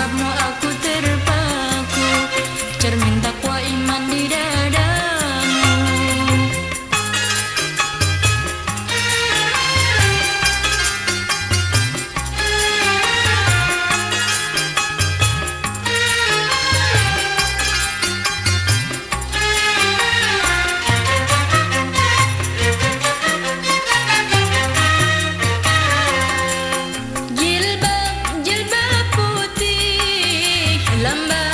sebab aku lumber